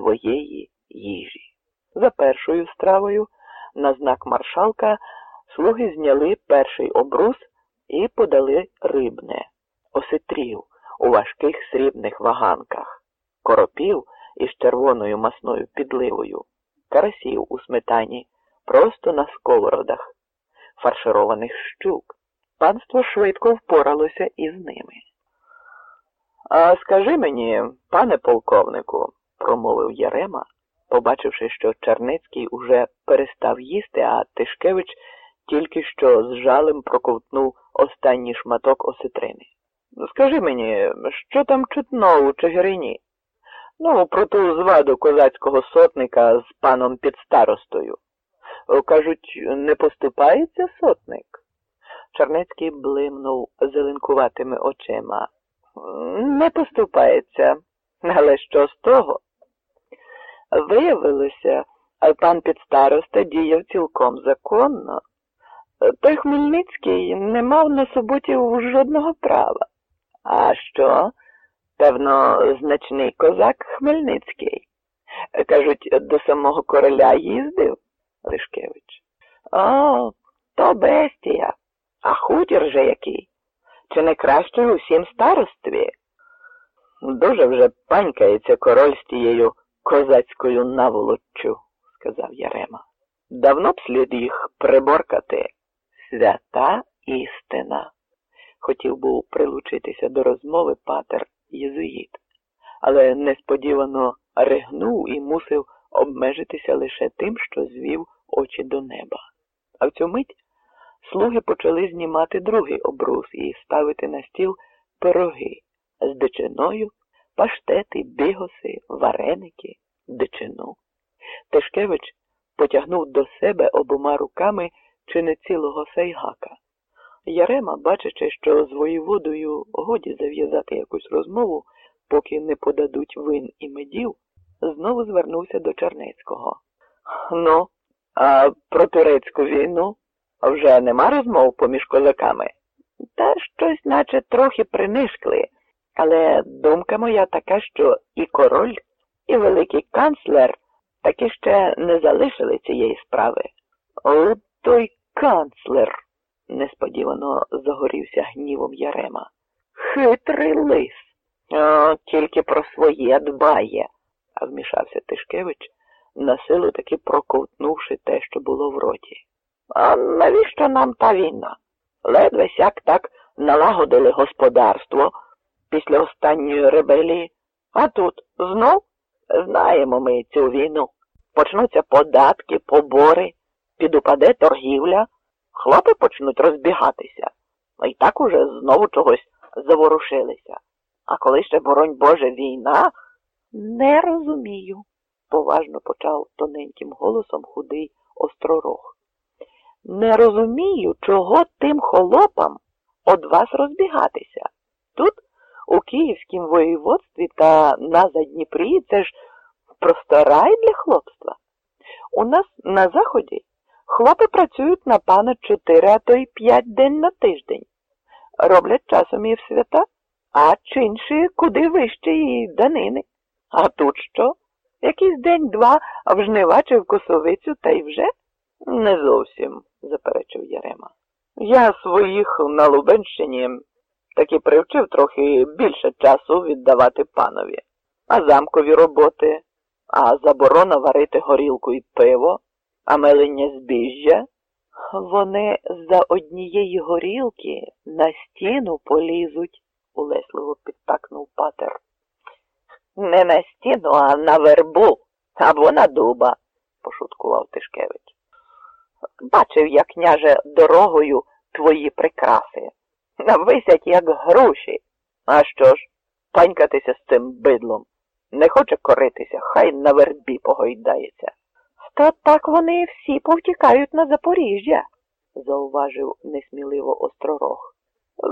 своєї їжі. За першою стравою, на знак маршалка, слуги зняли перший обрус і подали рибне, осетрів у важких срібних ваганках, коропів із червоною масною підливою, карасів у сметані, просто на сковородах, фаршированих щук. Панство швидко впоралося із ними. А скажи мені, пане полковнику, промовив Ярема, побачивши, що Черницький уже перестав їсти, а Тишкевич тільки що з жалем проковтнув останній шматок осетрини. Скажи мені, що там чутно у Чигирині? Ну, про ту зваду козацького сотника з паном підстаростою. Кажуть, не поступається сотник? Чернецький блимнув зеленкуватими очима. Не поступається, але що з того? Виявилося, пан підстароста діяв цілком законно. Той Хмельницький не мав на суботів жодного права. А що? Певно, значний козак Хмельницький. Кажуть, до самого короля їздив Лишкевич. О, то бестія, а хутір же який. Чи не краще у всім старостві? Дуже вже панькається король з тією козацькою наволоччю, сказав Ярема. Давно б слід їх приборкати. Свята істина. Хотів був прилучитися до розмови патер Єзуїт, але несподівано ригнув і мусив обмежитися лише тим, що звів очі до неба. А в цю мить слуги почали знімати другий обрус і ставити на стіл пироги з дичиною, паштети, бігоси, вареники, дичину. Тишкевич потягнув до себе обома руками чи не цілого сайгака. Ярема, бачачи, що з воєводою годі зав'язати якусь розмову, поки не подадуть вин і медів, знову звернувся до Чернецького. Ну, а про турецьку війну вже нема розмов поміж козаками? Та щось, наче, трохи принишкли, але думка моя така, що і король, і великий канцлер таки ще не залишили цієї справи. О, той канцлер, несподівано загорівся гнівом Ярема. Хитрий лис. О, тільки про своє дбає, а вмішався Тишкевич, на силу таки проковтнувши те, що було в роті. А навіщо нам та війна? Ледве сяк так налагодили господарство після останньої ребелії, а тут знов знаємо ми цю війну. Почнуться податки, побори, підупаде торгівля, хлопи почнуть розбігатися, й так уже знову чогось заворушилися. А коли ще, боронь Боже, війна, не розумію, поважно почав тоненьким голосом худий остророг. Не розумію, чого тим холопам од вас розбігатися. Тут, у Київськім воєводстві та на Задніпрі, це ж просто рай для хлопства. У нас на заході хлопи працюють на пана чотири, а то й п'ять день на тиждень. Роблять часом і в свята, а чинші куди вище і данини. А тут що? Якийсь день-два в жнива чи в косовицю, та й вже? Не зовсім, заперечив Ярема. Я своїх на Лубенщині таки привчив трохи більше часу віддавати панові, а замкові роботи, а заборона варити горілку і пиво, а мелення збіжжя. Вони за однієї горілки на стіну полізуть, улесливо підтакнув патер. Не на стіну, а на вербу або на дуба, пошуткував Тишкевич. Бачив я, княже, дорогою твої прикраси. Висять, як груші. А що ж, панькатися з цим бидлом. Не хоче коритися, хай на вербі погойдається. Та так вони всі повтікають на Запоріжжя, зауважив несміливо остророг.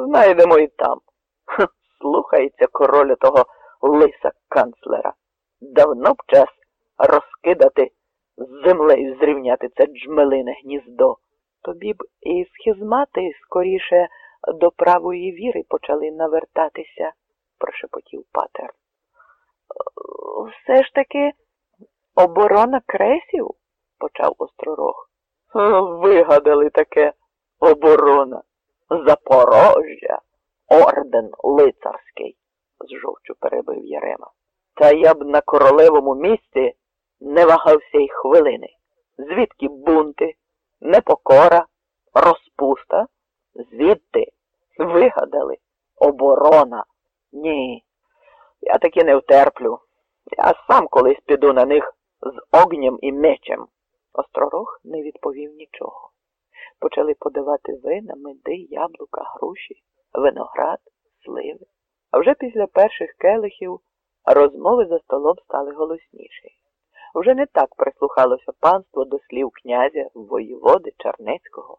Знайдемо і там. Х, слухається короля того лиса канцлера. Давно б час розкидати з землею зрівняти це джмелине гніздо. Тобі б і схизмати скоріше до правої віри почали навертатися, прошепотів патер. Все ж таки Оборона кресів? почав остророг. Вигадали таке оборона. Запорожжя, орден лицарський, з жовчу перебив Ярема. Та я б на королевому місці не вагався й хвилини. Звідки бунти, непокора, розпуста? Звідти вигадали оборона. Ні, я таки не втерплю. Я сам колись піду на них з огнем і мечем. Остророг не відповів нічого. Почали подавати вина, меди, яблука, груші, виноград, сливи. А вже після перших келихів розмови за столом стали голосніші. Вже не так прислухалося панство до слів князя, воєводи, Чернецького.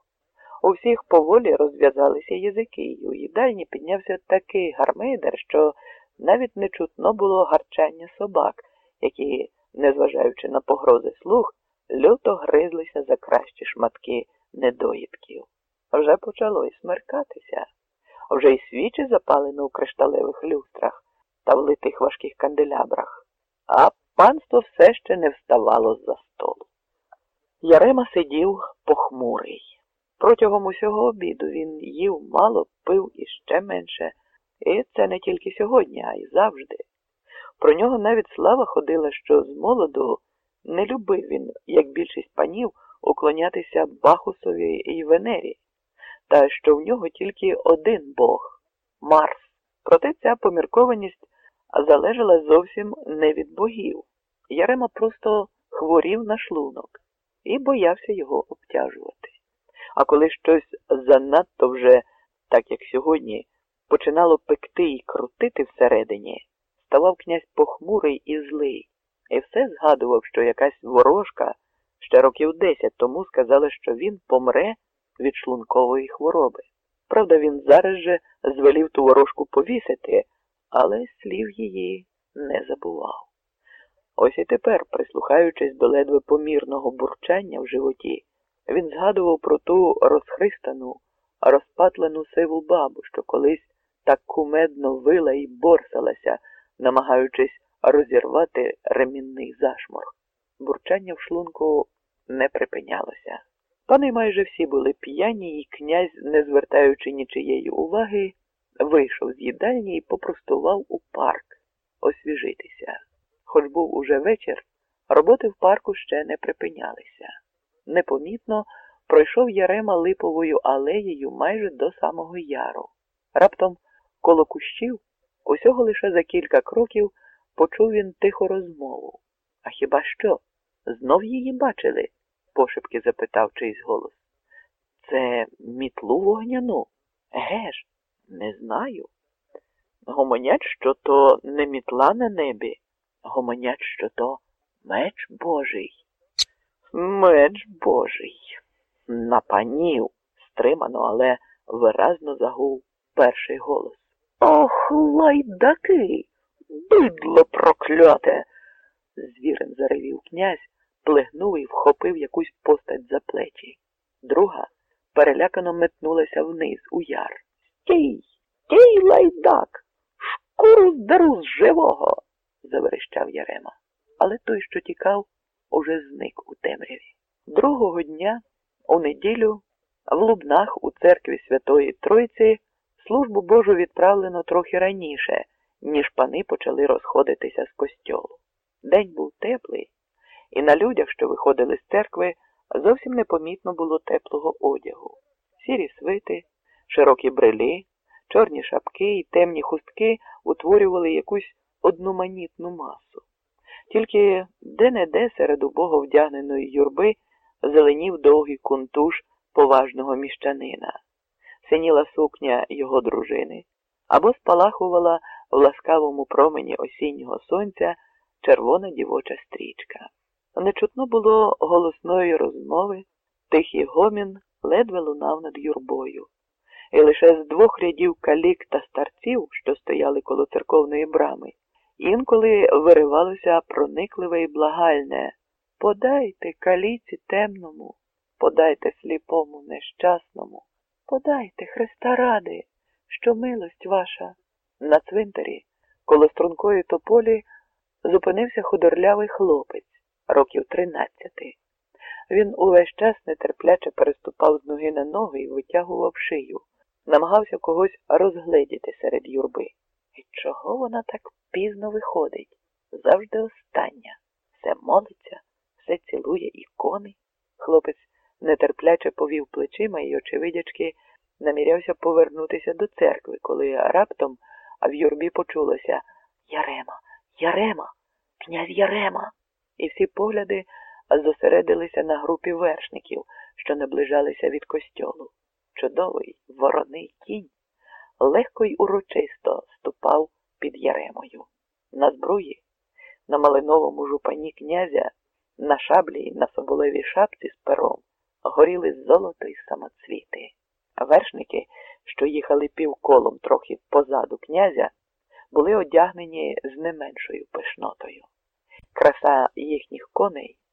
У всіх поволі розв'язалися язики, і у їдальні піднявся такий гармидер, що навіть не чутно було гарчання собак, які, незважаючи на погрози слух, люто гризлися за кращі шматки недоїдків. Вже почало і смеркатися, вже й свічі запалено у кришталевих люстрах та в литих важких канделябрах, а панство все ще не вставало з за столу. Ярема сидів похмурий. Протягом усього обіду він їв мало, пив іще менше, і це не тільки сьогодні, а й завжди. Про нього навіть слава ходила, що з молоду не любив він, як більшість панів, уклонятися Бахусові і Венері, та що в нього тільки один Бог Марс. Проте ця поміркованість залежала зовсім не від богів. Ярема просто хворів на шлунок і боявся його обтяжувати. А коли щось занадто вже, так як сьогодні, починало пекти і крутити всередині, ставав князь похмурий і злий, і все згадував, що якась ворожка ще років десять тому сказала, що він помре від шлункової хвороби. Правда, він зараз же звелів ту ворожку повісити, але слів її не забував. Ось і тепер, прислухаючись до ледве помірного бурчання в животі, він згадував про ту розхристану, розпатлену сиву бабу, що колись так кумедно вила і борсалася, намагаючись розірвати ремінний зашморг. Бурчання в шлунку не припинялося. Пани майже всі були п'яні, і князь, не звертаючи нічиєї уваги, вийшов з їдальні і попростував у парк освіжитися. Хоч був уже вечір, роботи в парку ще не припинялися. Непомітно пройшов Ярема липовою алеєю майже до самого яру. Раптом коло кущів, усього лише за кілька кроків, почув він тиху розмову. А хіба що? Знов її бачили? пошепки запитав чийсь голос. Це мітлу вогняну? Еге ж, не знаю. Гомонять, що то не мітла на небі, гомонять, що то меч Божий. Меч Божий. На панів, стримано, але виразно загув перший голос. Ох, лайдаки, бидло прокляте. Звірем заревів князь, плигнув і вхопив якусь постать за плечі. Друга перелякано метнулася вниз у яр. Стій, стій, лайдак, шкуру здеру з живого, заверещав Ярема. Але той, що тікав, уже зник у темряві. Другого дня, у неділю, в Лубнах у церкві Святої Тройці службу Божу відправлено трохи раніше, ніж пани почали розходитися з костьолу. День був теплий, і на людях, що виходили з церкви, зовсім непомітно було теплого одягу. Сірі свити, широкі брелі, чорні шапки і темні хустки утворювали якусь одноманітну масу. Тільки де-не-де серед убого вдягненої юрби зеленів довгий кунтуш поважного міщанина, синіла сукня його дружини. Або спалахувала в ласкавому промені осіннього сонця червона дівоча стрічка. Не чутно було голосної розмови, тихий гомін ледве лунав над юрбою, і лише з двох рядів калік та старців, що стояли коло церковної брами, інколи виривалося проникливе і благальне Подайте каліці темному, подайте сліпому нещасному, подайте Христа ради, що милость ваша. На цвинтарі коло стрункої тополі зупинився худорлявий хлопець років тринадцяти. Він увесь час нетерпляче переступав з ноги на ноги і витягував шию, намагався когось розгледіти серед юрби. І чого вона так пізно виходить? Завжди остання. Все молиться, все цілує ікони. Хлопець нетерпляче повів плечима і, очевидячки, намірявся повернутися до церкви, коли раптом в юрбі почулося Ярема, Ярема, князь Ярема. І всі погляди зосередилися на групі вершників, що наближалися від костьолу. Чудовий вороний кінь легко й урочисто ступав під Яремою. На збруї, на малиновому жупані князя, на шаблі й на соболевій шапці з пером горіли золото й самоцвіти. Вершники, що їхали півколом трохи позаду князя, були одягнені з не меншою пишнотою. Краса їхніх коней